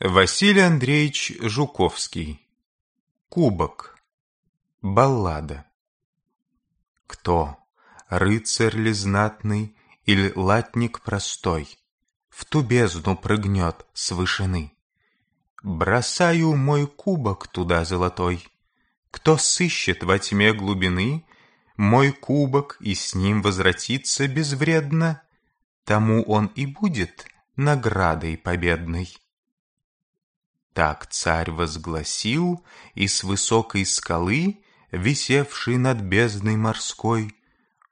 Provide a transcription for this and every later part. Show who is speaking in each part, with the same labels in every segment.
Speaker 1: Василий Андреевич Жуковский. Кубок. Баллада. Кто, рыцарь ли знатный или латник простой, В ту бездну прыгнет с вышины? Бросаю мой кубок туда золотой. Кто сыщет во тьме глубины Мой кубок и с ним возвратится безвредно, Тому он и будет наградой победной. Так царь возгласил, и с высокой скалы, Висевшей над бездной морской,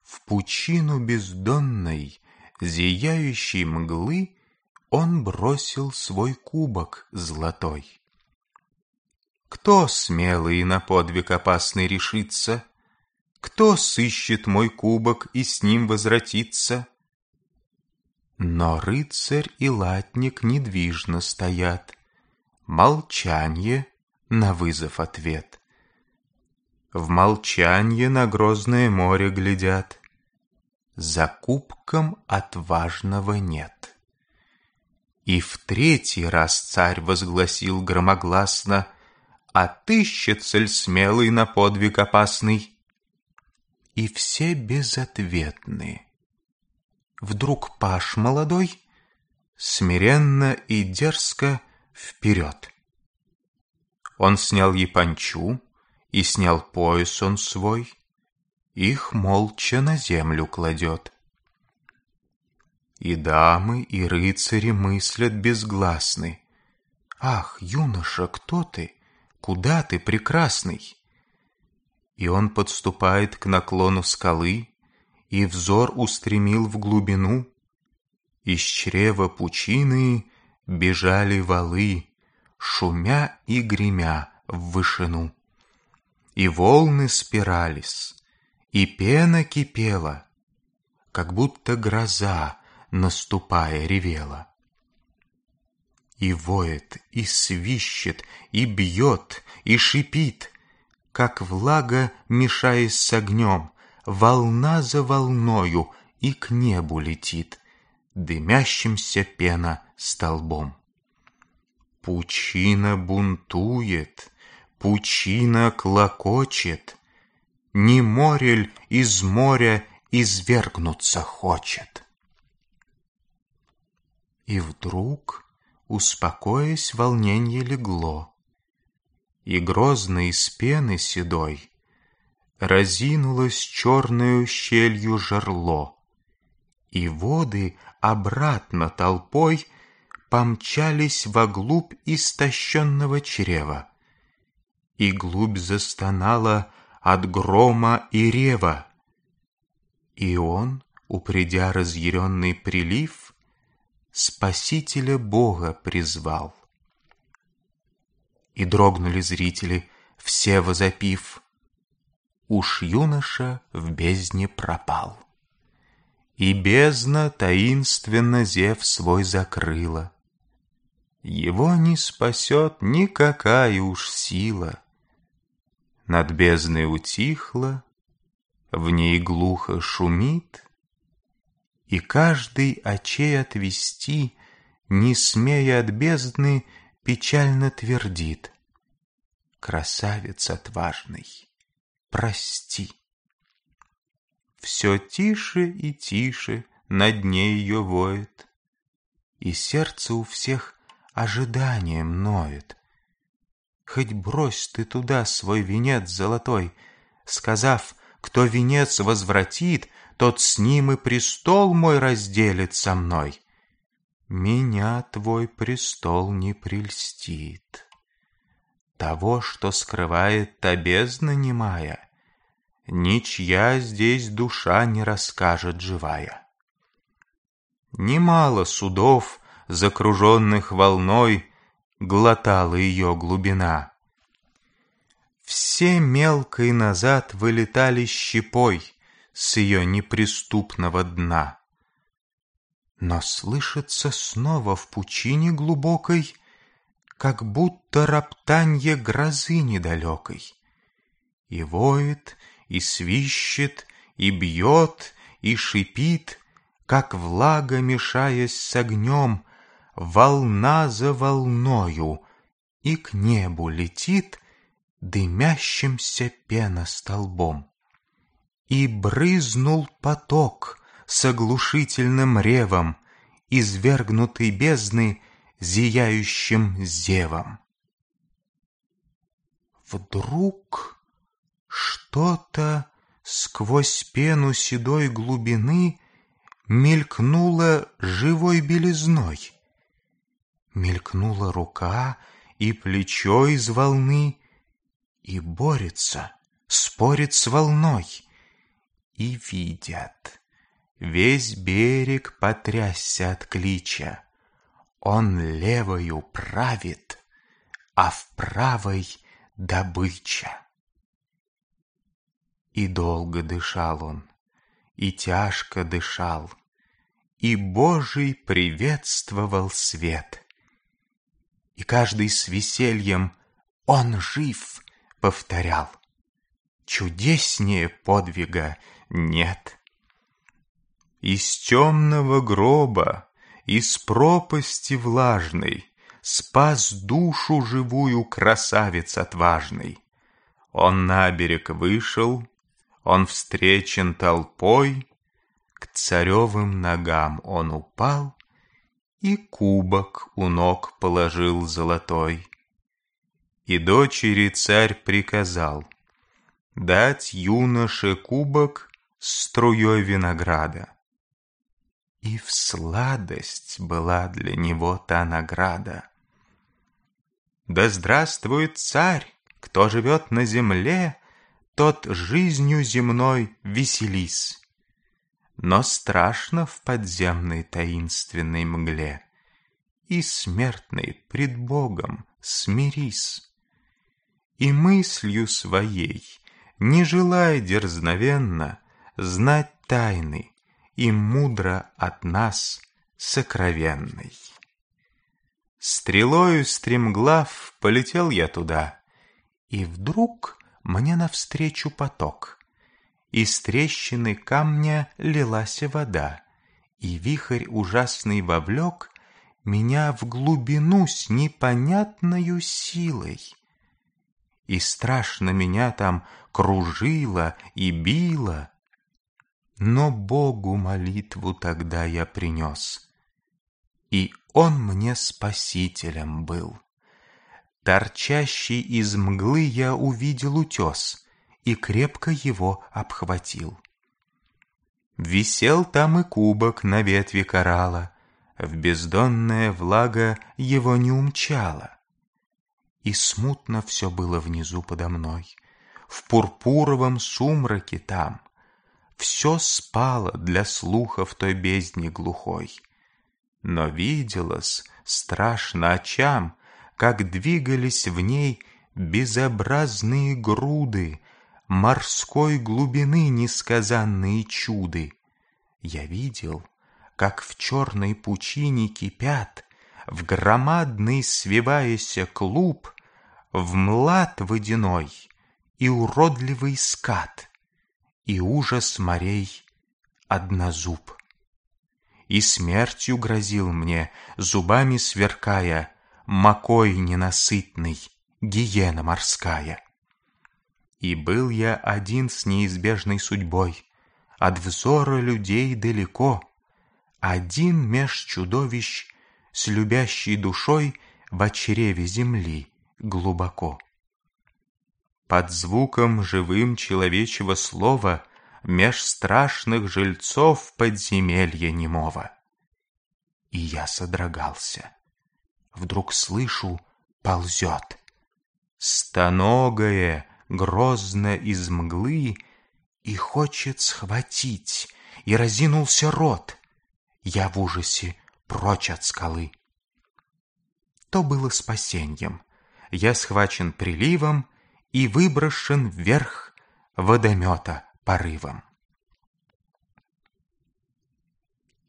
Speaker 1: В пучину бездонной, зияющей мглы, Он бросил свой кубок золотой. Кто смелый на подвиг опасный решится? Кто сыщет мой кубок и с ним возвратится? Но рыцарь и латник недвижно стоят, Молчанье на вызов ответ. В молчанье на грозное море глядят. За кубком отважного нет. И в третий раз царь возгласил громогласно, Отыщет цель смелый на подвиг опасный. И все безответны. Вдруг паш молодой, Смиренно и дерзко вперед. Он снял япончу, и снял пояс он свой, Их молча на землю кладет. И дамы, и рыцари мыслят безгласны. Ах, юноша, кто ты? Куда ты, прекрасный? И он подступает к наклону скалы, И взор устремил в глубину. Из чрева пучины бежали валы, Шумя и гремя в вышину. И волны спирались, и пена кипела, Как будто гроза, наступая, ревела. И воет, и свищет, и бьет, и шипит, Как влага, мешаясь с огнем, Волна за волною и к небу летит Дымящимся пена столбом. Пучина бунтует, пучина клокочет, Не морель из моря извергнуться хочет. И вдруг, успокоясь, волненье легло, И грозно из пены седой Разинулось черную щелью жерло, И воды обратно толпой помчались во глубь истощенного чрева. И глубь застонала от грома и рева. И он, упредя разъяренный прилив, Спасителя Бога призвал. И дрогнули зрители, все возопив, Уж юноша в бездне пропал. И бездна таинственно зев свой закрыла. Его не спасет никакая уж сила. Над бездной утихло, в ней глухо шумит, И каждый очей отвести, не смея от бездны, печально твердит. Красавец отважный, прости. Все тише и тише на дне ее воет, И сердце у всех ожиданием ноет. Хоть брось ты туда свой венец золотой, Сказав, кто венец возвратит, Тот с ним и престол мой разделит со мной. Меня твой престол не прельстит. Того, что скрывает та бездна немая, Ничья здесь душа не расскажет живая. Немало судов закруженных волной, глотала ее глубина. Все мелкой назад вылетали щепой с ее неприступного дна. Но слышится снова в пучине глубокой, как будто роптанье грозы недалекой. И воет, и свищет, и бьет, и шипит, как влага, мешаясь с огнем, волна за волною, и к небу летит дымящимся пеностолбом. И брызнул поток с оглушительным ревом, извергнутый бездны зияющим зевом. Вдруг что-то сквозь пену седой глубины мелькнуло живой белизной. Мелькнула рука и плечо из волны, и борется, спорит с волной. И видят, весь берег потрясся от клича. Он левою правит, а в правой добыча. И долго дышал он, и тяжко дышал, И Божий приветствовал свет. И каждый с весельем «Он жив!» повторял. Чудеснее подвига нет. Из темного гроба, из пропасти влажной Спас душу живую красавец отважный. Он на берег вышел, он встречен толпой, К царевым ногам он упал И кубок у ног положил золотой. И дочери царь приказал Дать юноше кубок с струей винограда. И в сладость была для него та награда. Да здравствует царь, кто живет на земле, тот жизнью земной веселись. Но страшно в подземной таинственной мгле, И смертный пред Богом смирись. И мыслью своей, не желая дерзновенно Знать тайны и мудро от нас сокровенной. Стрелою стремглав полетел я туда, И вдруг мне навстречу поток. Из трещины камня лилась вода, И вихрь ужасный вовлек Меня в глубину с непонятною силой. И страшно меня там кружило и било, Но Богу молитву тогда я принес, И Он мне спасителем был. Торчащий из мглы я увидел утес и крепко его обхватил. Висел там и кубок на ветви коралла, в бездонная влага его не умчала. И смутно все было внизу подо мной, в пурпуровом сумраке там. Все спало для слуха в той бездне глухой. Но виделось страшно очам, как двигались в ней безобразные груды, морской глубины несказанные чуды. Я видел, как в черной пучине кипят, в громадный свиваяся клуб, в млад водяной и уродливый скат, и ужас морей однозуб. И смертью грозил мне, зубами сверкая, Макой ненасытный, гиена морская. И был я один с неизбежной судьбой, От взора людей далеко, Один меж чудовищ с любящей душой В чреве земли глубоко. Под звуком живым человечего слова Меж страшных жильцов подземелья немого. И я содрогался вдруг слышу, ползет. Стоногое, грозно из мглы, и хочет схватить, и разинулся рот. Я в ужасе прочь от скалы. То было спасением. Я схвачен приливом и выброшен вверх водомета порывом.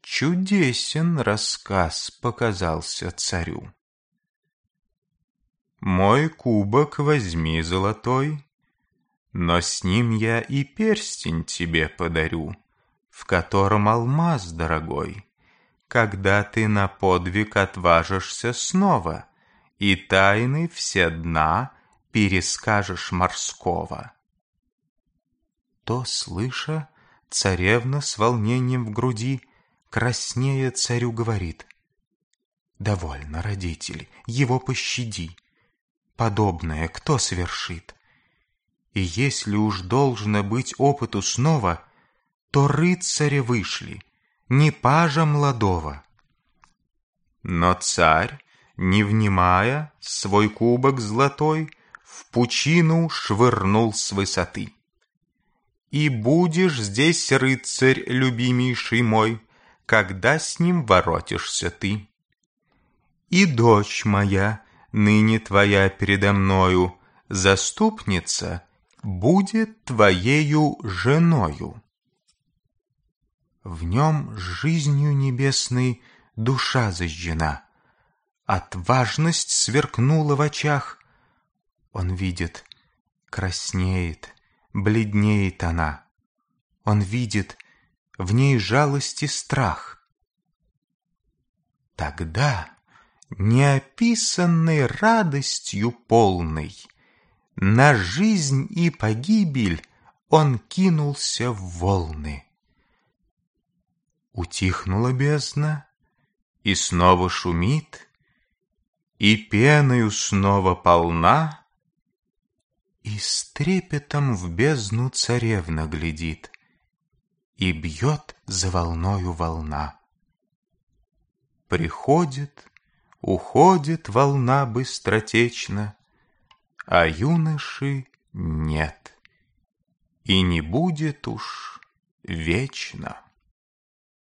Speaker 1: Чудесен рассказ показался царю. Мой кубок возьми золотой, Но с ним я и перстень тебе подарю, В котором алмаз дорогой, когда ты на подвиг отважишься снова и тайны все дна перескажешь морского. То, слыша, царевна с волнением в груди, краснея царю говорит, «Довольно, родители, его пощади. Подобное кто свершит? И если уж должно быть опыту снова, то рыцаря вышли, не пажа молодого». Но царь, не внимая, свой кубок золотой в пучину швырнул с высоты. И будешь здесь, рыцарь, любимейший мой, когда с ним воротишься ты. И дочь моя, ныне твоя передо мною, заступница, будет твоею женою. В нем жизнью небесной душа зажжена, Отважность сверкнула в очах. Он видит, краснеет, бледнеет она. Он видит, в ней жалость и страх. Тогда, неописанной радостью полной, На жизнь и погибель он кинулся в волны. Утихнула бездна, и снова шумит, И пеною снова полна, И с трепетом в бездну царевна глядит, И бьет за волною волна. Приходит, уходит волна быстротечно, А юноши нет, И не будет уж вечно.